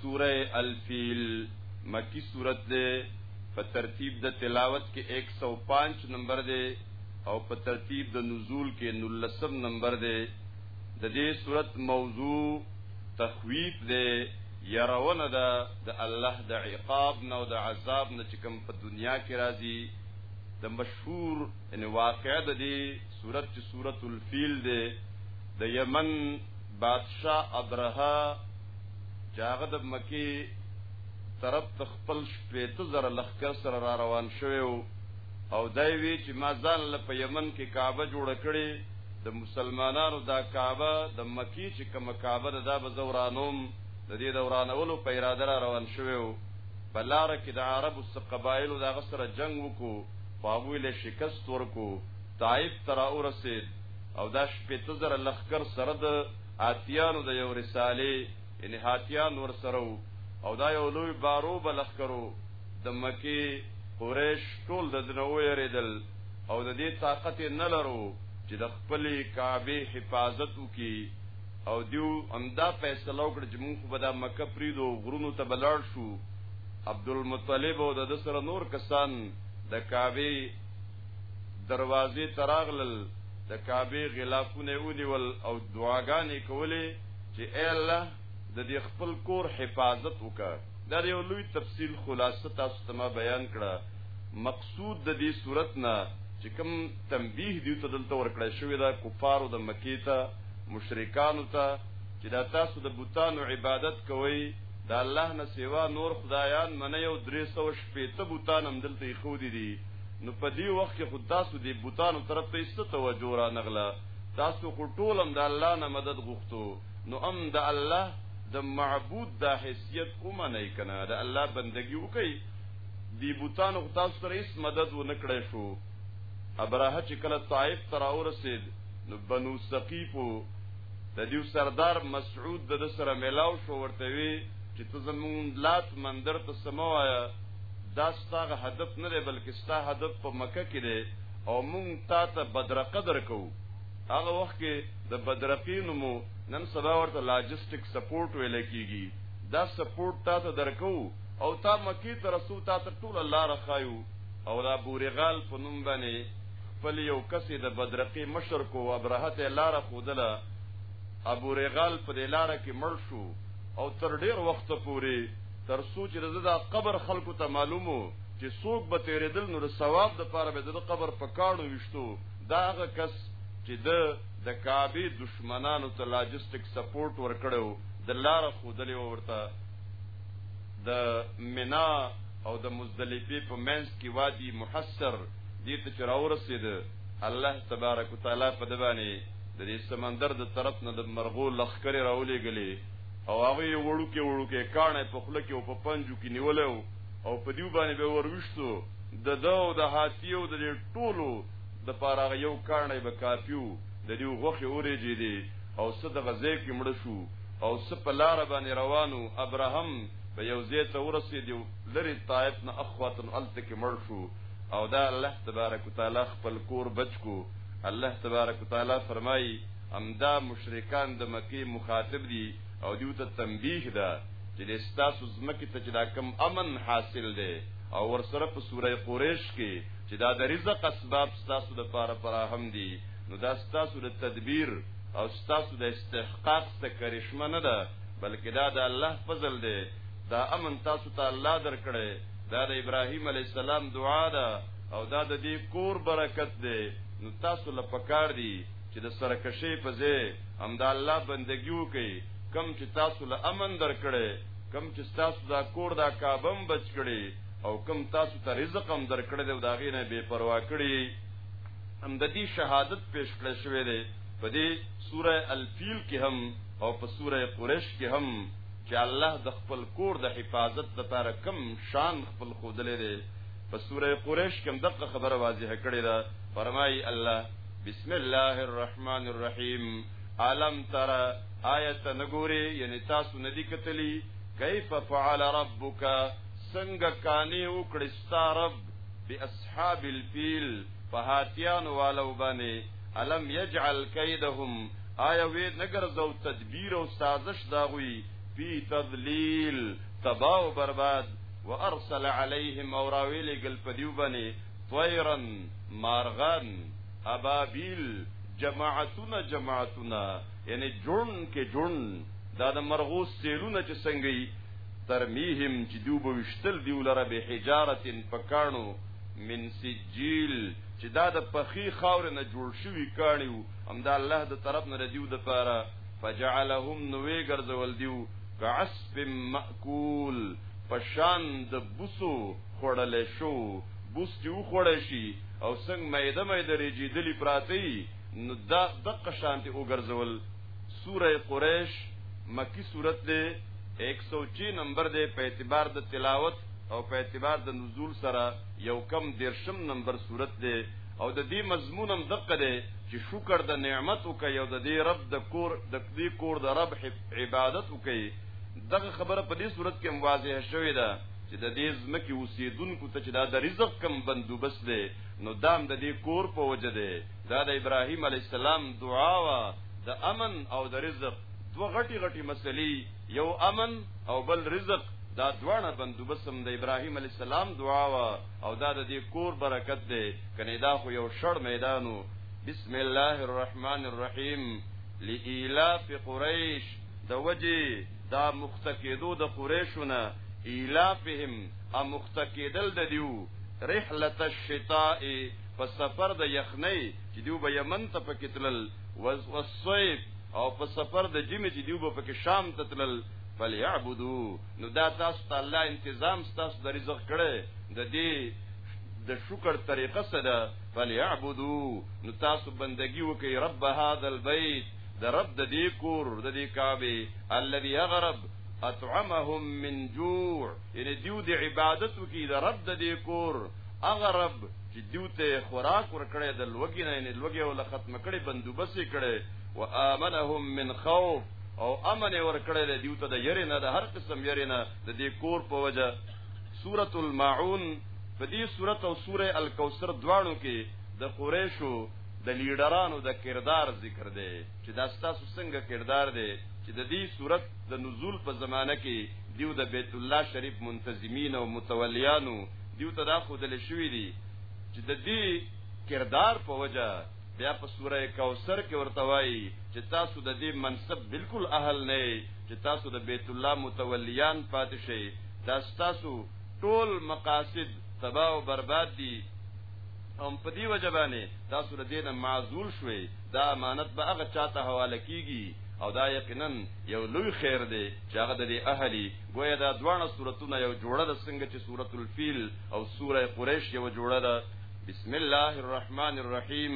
سوره الفیل مکی سورت ده په ترتیب د تلاوت کې 105 نمبر ده او په ترتیب د نزول کې 19 نمبر ده د دې سورت موضوع تخویف ده يرونه ده د الله د عقاب نه او د عذاب نه چې کوم په دنیا کې راځي د مشهور ان واقع د دې سورت چې سورت الفیل ده د یمن بادشاہ ابرها چاغه د مکی طرف ته خپل شپېته زره لخکر سره را روان شوی او دای وی چې ما ځان له په یمن کې کعبه جوړ کړي د مسلمانانو دا کعبه د مکی چې کوم کعبه ده دا به زورانوم د دې دورانولو په اراده را روان شوی او په لار کې د عربو څخه قبایلو دا غسر جنگ وکړو خو هغه له شکست ورکو طائف تر اورسید او دا شپته زره لخر سره د آتیانو د یو رساله یعنی هاتیان ور سره او دا یو لوی بارو بلخکرو د مکی قریش ټول د دنو یریدل او د دې طاقت نه لرو چې د خپل کعبه حفاظت وکي او دیو امدا فیصله وکړه چې موږ به د مکه پریدو غرونو ته بلار شو عبد المطلب او د سره نور کسان د کعبه دروازې تراغلل د کعبه غلافونه ونیول او دعاګانې کولې چې اے الله د دې خپل کور حفاظت وکړه دا یو لوی تفصیل خلاصه تاسو ته ما بیان کړه مقصود د دې صورت نه چې کوم تنبیه دی ته دلته ورکړی شوی دا کفارو د مکی ته مشرکانو ته چې دا تاسو د بوتانو عبادت کوئ دا الله نه سیوا نور خدایان منه یو 300 شپېته بوتان هم دلته ایښودي دي نو په دې وخت کې خو تاسو دې بوتانو طرف ته هیڅ توجه را نغله تاسو خو ټول هم د الله نه مدد غوښتو نو هم د الله د معبود دا حیثیت ومنئ که نه د الله بندګي وکړئ دې بوتانو خو تاسو سره هیڅ مدد ونه کړی شو ابراهه چې کله طائف ته راورسېد نو بنو ثقیفو د دیو سردار مسعود د سره ملاو شو ورته وی چې ته زمون لات مندر ته سموایا دا ستاسو هدف نه دی بلکې ستاسو هدف په مکه کې دی او مونږ تا ته بدرقه درکو هغه وخت کې د بدرقین مو نن سبا ورته لاجستیک سپورټ ویل کیږي دا سپورټ تا ته درکو او تا مکی ته رسو تا ته ټول الله رخایو او دا بورغال په نوم باندې خپل یو کس د بدرقی مشر کو ابرهت لار خودله ابو رغال په لار کې مړ شو او تر ډیر وخت پورې تر سوچ رضا قبر خلکو ته معلومو چې څوک به تیرېدل نو د ثواب د پاره به د قبر په کاڼو وشتو دا هغه کس چې د د کعبه دشمنانو ته لاجستیک سپورټ ورکړو د لار خودلې ورته د منا او د مزدلفه په منځ کې وادي محصر دې ته چرورسید الله تبارک وتعالى په دبانې د دې سمندر د طرف نه د مرغو لخرې راولې غلې او هغه وړو کې وړو کې کانه په خله کې او په پنجو کې نیولې او په دیو باندې به وروښتو د دو د هاتیو د ټولو د پاره یو کانه به کافیو د دیو غوخه اورې جې دي او څه د غزې کې مړ شو او څه په لار باندې روانو ابراهام په یو ځای ته ورسېدو لری طائف نه اخواتن الته کې مړ شو او دا الله تبارک وتعالى خپل کور بچ کو الله تبارک وتعالى فرمایي امدا مشرکان د مکی مخاطب دي او دیو ته تنبیه ده چې د ستاسو زمکه ته چې دا کم امن حاصل دی او ورسره په سوره قریش کې چې دا د رزق اسباب ستاسو د پاره فراهم دي نو دا ستاسو د تدبیر او ستاسو د استحقاق څخه کرشمه نه ده بلکې دا د الله فضل دی دا امن تاسو ته الله درکړي دا د ابراهیم علی السلام دعا ده او دا د دې کور برکت دی نو تاسو له پکار دی چې د سرکشي په ځای هم د الله بندگی وکړي کم چې تاسو له امن درکړي کم چې تاسو دا کور دا کابم بچ کړي او کم تاسو ته رزق هم درکړي او دا غینه بے پروا کړي هم د دې شهادت پیش کړی شوی دی په دې سوره الفیل کې هم او په سوره قریش کې هم چې الله د خپل کور د حفاظت لپاره کم شان خپل خودلې دی په سوره قریش کې دغه خبره واضحه کړې ده فرمایي الله بسم الله الرحمن الرحیم علم تر آیت نګوري یعنی تاسو ندی کتلی کیف فعل ربک څنګه کانی وکړ ستارب باصحاب الفیل فهاتیان والو باندې علم یجعل کیدهم آیا وی نګر زو تدبیر او سازش داغوی فی تذلیل تباہ و برباد وارسل عليهم اور اویل گل پدیو بنی طیرن مارغان ابابیل جماعتون جماعتون یعنی جون کې جون دا د مرغو سیلونه چې څنګه یي ترمیهم چې دوی به وشتل دی ولره به حجارتن پکانو من سجیل چې دا د پخی خاور نه جوړ شوی کانیو هم دا الله د طرف نه دیو د پاره فجعلهم نوې ګرځول دیو کعصف مأکول پشان د بوسو خوړل شو بوس چې وخوړل شي او څنګه مېده مېده رېجېدلی پراتی نو دا د قشانتي وګرځول سوره قریش مکی سورت دی 106 نمبر دی په اعتبار د تلاوت او په اعتبار د نزول سره یو کم دیرشم نمبر صورت دی او د دې مضمون هم دقه دی چې شکر د نعمت او که یو د دې رب د کور د دې کور د رب حفظ عبادت وکړي دغه خبره په دې صورت کې واضح شوې ده چې د دې ځمکې اوسیدونکو ته چې دا د رزق کم بندوبست دی نو دام د دې کور په وجه دی دا د ابراهیم علی السلام دعا وا د امن او د رزق دوه غټي غټي مسلې یو امن او بل رزق دا دوانه بندوبسم د ابراهیم علی السلام دعا وا او دا د دې کور برکت دی کنه دا خو یو شړ میدانو بسم الله الرحمن الرحیم لإلاف قریش د وجه دا مختکیدو د قریشونه ایلافهم ا مختکیدل د دیو رحلت الشتاء په سفر د یخنۍ چې دیو به یمن ته پکې تلل وصیب او په سفر د جمی چې دیو به پکې شام ته تلل فلیعبدو نو دا تاسو ته الله تنظیم تاسو د رزق کړي د دې د شکر طریقه سره فلیعبدو نو تاسو بندگی وکي رب هذا البيت د رب د دې کور د دې کعبه الذي غرب اطعمهم من جوع یعنی دیو د عبادت وکي د رب د دې کور اغرب چې دیو ته خوراک ورکړي د لوګي نه یعنی لوګي ول ختم کړي بندوبس کړي وامنهم من خوف او امن ورکړي دیو ته د یری نه د هر قسم یری نه د دې کور په وجه سورۃ الماعون په دې سورۃ او سورۃ الکوثر دواړو کې د قریشو د لیډرانو د کردار ذکر دی چې دا ستاسو څنګه کردار دی چې د دې صورت د نزول په زمانه کې دیو د بیت الله شریف منتظمین او متولیانو دیو ته دا خودل شوې دي چې د دې کردار په وجه بیا په سوره کوثر کې ورته وایي چې تاسو د دې منصب بالکل اهل نه چې تاسو د بیت الله متولیان پاتې شئ دا تاسو ټول مقاصد تباہ او برباد دي هم په دی وجبانه تاسو د دینه معزول شوي دا امانت به هغه چاته حواله کیږي او دا یقینا یو لوی خیر دی چې هغه د اهلی گویا دا دوه سورتونه یو جوړه د څنګه چې سورۃ الفیل او سوره قریش یو جوړه ده بسم الله الرحمن الرحیم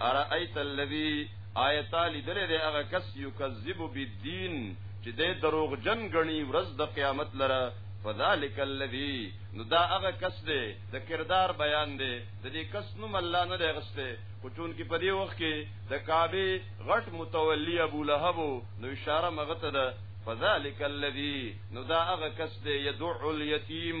ارایت الذی آیت لدل دی هغه کس یکذب بالدین چې د دروغ جن غنی ورځ د قیامت لره فذلک الذی نو دا هغه کس دی د کردار بیان دی د دې کس نوم الله نه دی غسته خو چون کې په دې وخت کې د کعبه غټ متولی ابو لهب نو اشاره مغته ده فذلک الذی نو دا هغه کس دی یدع الیتیم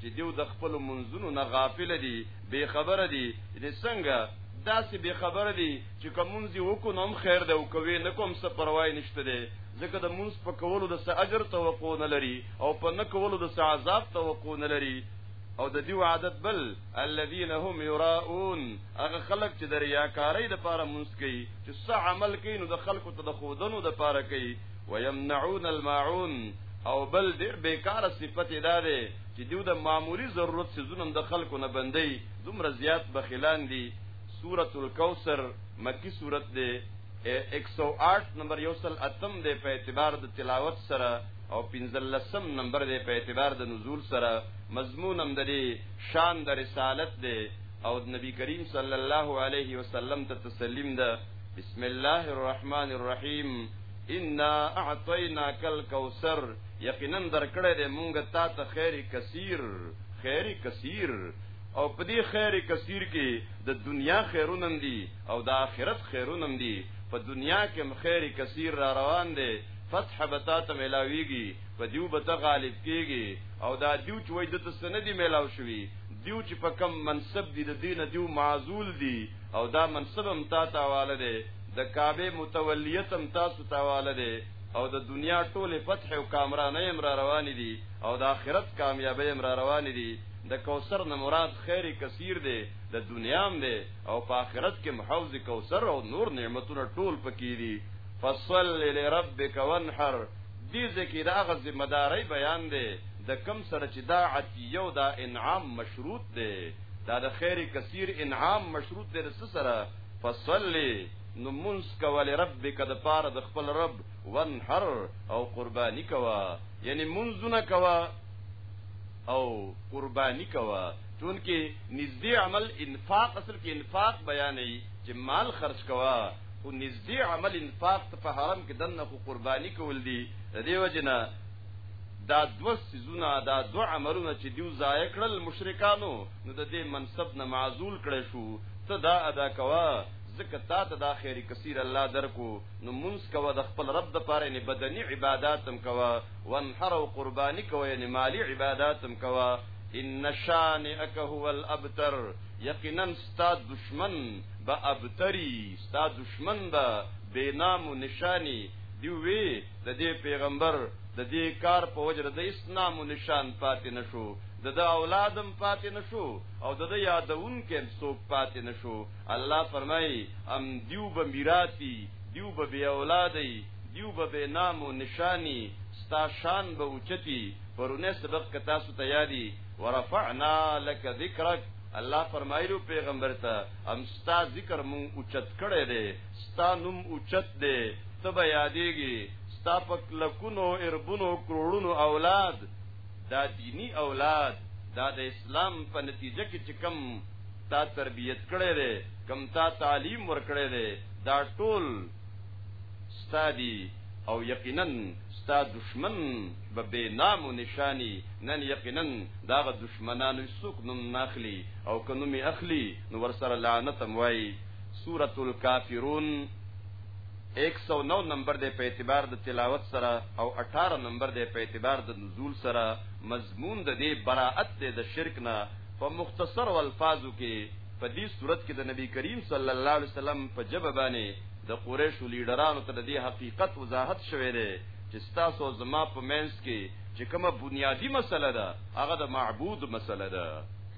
چې دیو د خپل منځونو نه غافل دي بے خبر دي دې څنګه داسې بے خبر دي چې کومځي وکړو نو خیر دی او کوي نه کوم څه پروايي نشته دي ځکه د منځ په کولو د څه اجر توقع نه لري او په نه کولو د څه عذاب توقع نه لري او د دیو عادت بل الذين هم يراؤون هغه خلق چې د ریاکاری د پاره منځ کوي چې څه عمل کوي نو د خلکو ته د خودنو د پاره کوي ويمنعون الماعون او بل ډیر بیکار صفت ادا ده چې دیو د معمولی ضرورت سيزونم د خلکو نه بندي دومره زیات بخیلان دي سورۃ الکوثر مکی سورۃ ده 108 نمبر یوصل اتم ده په اعتبار د تلاوت سره او پنځلسم نمبر ده په اعتبار د نزول سره مضمون هم دري شان د رسالت ده او نبی کریم صلی الله علیه وسلم ته تسلیم ده بسم الله الرحمن الرحیم انا اعطیناک الکوثر یقینا درکړه دې مونږ تا ته خیر کثیر خیر کثیر او په دې خیر کثیر کې د دنیا خیرونه دي او د آخرت خیرونه دي په دنیا کې خیر کثیر را روان دي فتح بتا ته ملاویږي په دیو بتا غالب کیږي او دا دیو چې وای د تسندې ملاو شوی دیو چې په کم منصب دي د دین دیو معزول دي او دا منصب هم تا ته حواله دی د کعبه متولیت هم تاسو ته حواله دی او د دنیا ټوله فتح او کامرانه هم را روان دي او د آخرت کامیابی هم را روان دي د کوثر نه مراد خیر کثیر دی د دنیا هم دی او په آخرت کې محوز کوثر او نور نعمتونه ټول پکې دي فصل لربک وانحر دې ځکه دا غ ذمہ داری بیان دی د کم سره چې دا عطیه او دا انعام مشروط دی دا د خیر کثیر انعام مشروط دی رس سره فصلی نو منس کول ربک د پاره د خپل رب ونحر او قربانی کوا یعنی منزونه کوا او قربانی کوا چونکه نږدې عمل انفاق اصل کې انفاق بیانې چې مال خرج کوا خو نږدې عمل انفاق ته په حرم کې دنه خو قرباني کول دي د دې وجنه دا دو سيزونه دا دو عملونه چې دیو ضایع کړل مشرکانو نو د دې منصب نه معزول کړي شو ته دا ادا کوا ځکه تا ته دا خیر کثیر الله درکو نو منس کوا د خپل رب د پاره نه بدني عبادتم کوا وانحر او قرباني کوا نه مالی عبادتم کوا ان شانئک هو الابتر یقینا ستا دشمن با ابتری ستا دشمن با بینام و نشانی دیوی د دې پیغمبر د دې کار په وجه د اسلام او نشان پاتې نشو د د اولادم پاتې نشو او د د یادون کې څوک پاتې نشو الله فرمایي ام دیو به میراثي دیو به بی اولادي دیو به بی نام او نشانی ستا شان به اوچتی پرونه سبق ک تاسو تیاری ورفعنا لك ذکرک الله فرمایلو پیغمبر ته ام ستا ذکر مون اوچت کړي دي ستا نوم اوچت دی ته به یادېږي ستا په لکونو اربونو کروړونو اولاد دا دینی اولاد دا د اسلام په نتیجه کې چې کم تا تربیت کړی دی کم تا تعلیم ورکړی دی دا ټول ستا دی او یقینا ستا دشمن به بے نام و نشانی نن یقینا داغه دشمنانو سوک نوم ناخلی او کنومی اخلی نو ورسره لعنت موای سورۃ الکافرون 109 نمبر دی په اعتبار د تلاوت سره او 18 نمبر دی په اعتبار د نزول سره مضمون د دې براءت دی د شرک نه په مختصر الفاظو کې په دې صورت کې د نبی کریم صلی الله علیه وسلم په جبه باندې د قریشو لیډرانو ته د دې حقیقت وضاحت شوه دی چې تاسو زما په منځ کې چې کومه بنیادی مسله ده هغه د معبود مسله ده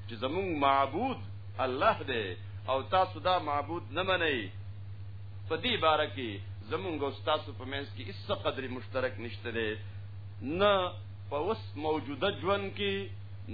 چې زموږ معبود الله دی او تاسو دا معبود نه منئ په دې باره کې زمونږ او تاسو په منځ کې هیڅ قدر مشترک نشته دی نه په اوس موجوده ژوند کې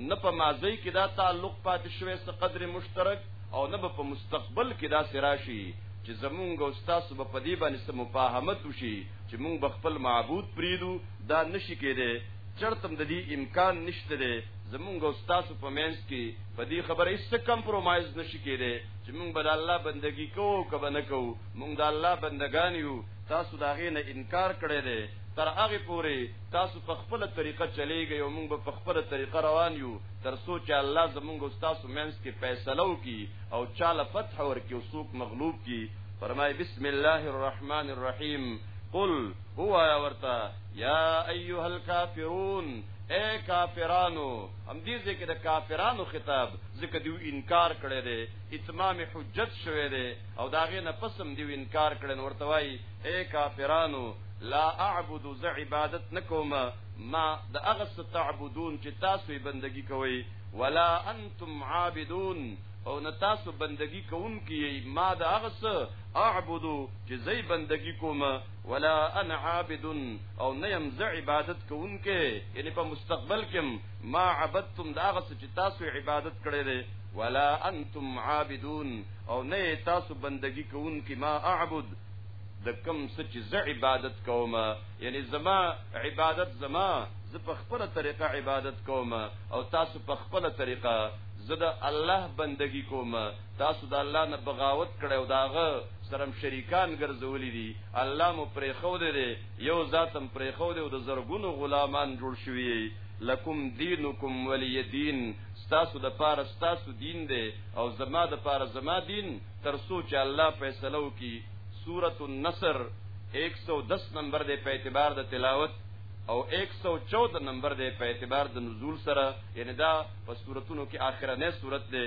نه په ماضی کې دا تعلق پاتې شوی څه قدر مشترک او نه په مستقبل کې دا سراشي چې زمونږ او تاسو په دې باندې سم مفاهمت وشي چې مونږ خپل معبود پریدو دا نشي کېده چرتم د دې امکان نشته دی زمونږ او تاسو په مینس کې په دې خبره هیڅ کمپرمایز نشي کېدی چې مونږ به د الله بندگی کوو که به نه کوو مونږ د الله بندگان یو تاسو دا غي نه انکار کړی دی تر هغه پورې تاسو په خپل طریقه چلیږئ او مونږ په خپل طریقه روان یو تر څو چې الله زمونږ او تاسو مینس کې فیصله وکړي او چاله فتح ورکړي او څوک مغلوب کړي فرمای بسم الله الرحمن الرحیم قل هو ورته یا ایها الکافرون اے کافرانو هم دې ځکه د کافرانو خطاب ځکه دیو انکار کړي دي اتمام حجت شوه دي او داغه نه پسم دیو انکار کړي نو ورته وای اے کافرانو لا اعبد ز عبادت نکوم ما د هغه څه تعبدون چې تاسو یې بندگی کوئ ولا انتم عابدون او نه تاسو بندگی کوونکی ما د هغه څه اعبدو چې زې بندگی کوم ولا انا عابد او نه يم ز عبادت کوونکې یعنی په مستقبل کې ما عبدتم دا غس چې تاسو عبادت کړې ده ولا انتم عابدون او نه تاسو بندگی کوونکې ما اعبد د کم سچ ز عبادت کوم یعنی زما عبادت زما ز په خپل طریقه عبادت کوم او تاسو په خپل طریقه زه د الله بندگی کوم تاسو د الله نه بغاوت کړی او داغه سرم شریکان ګرځولې دي الله مو پرې خو دې یو ذاتم پرې خو دې او د زرګونو غلامان جوړ شوی لکم دینکم ولی دین ستاسو د پاره ستاسو دین دی او زما د پاره زما دین تر سوچ الله فیصلو کی سورۃ النصر 110 نمبر دی په اعتبار د تلاوت او 114 نمبر دی په اعتبار د نزول سره یعنی دا په سوراتونو کې اخرنه سورت دی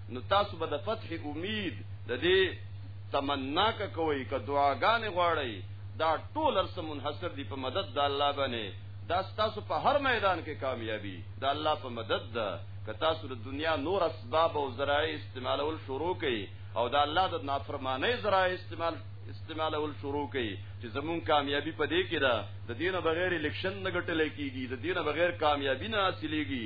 نو تاسو به د فتح امید د دې تمنا کوي که دعاګانې غواړي دا ټول ارس منحصر دي په مدد د الله باندې دا تاسو په هر میدان کې کامیابی د الله په مدد ده که تاسو د دنیا نور اسباب او ذرایع استعمالول شروع کړئ او د الله د نافرمانی ذرایع استعمال استعمالول شروع کړي چې زمون کامیابی پدې کې ده د دینه بغیر الیکشن نه ګټل کیږي د دینه بغیر کامیابی نه حاصلېږي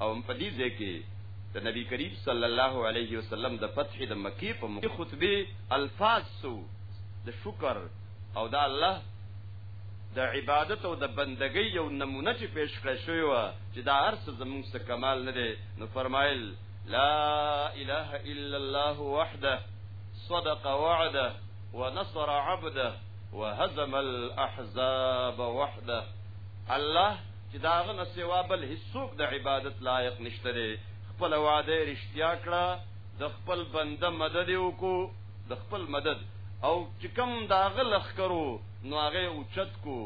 او په دې ځای کې د نبی کریم صلی الله علیه وسلم د فتح د مکی په مخ خطبه الفاظ سو د شکر او د الله د عبادت او د بندګۍ یو نمونه چې پیش کړی شوی و چې دا هر څه زموږ څخه کمال نه دی نو فرمایل لا اله الا الله وحده صدق وعده ونصر عبده وهزم الاحزاب وحده الله چې دا هغه نه سوا بل هیڅوک د عبادت لایق نشته دی خپل وعده رښتیا کړه د خپل بنده مدد وکړو د خپل مدد او چې کوم دا غلخ کرو نو هغه اوچت کو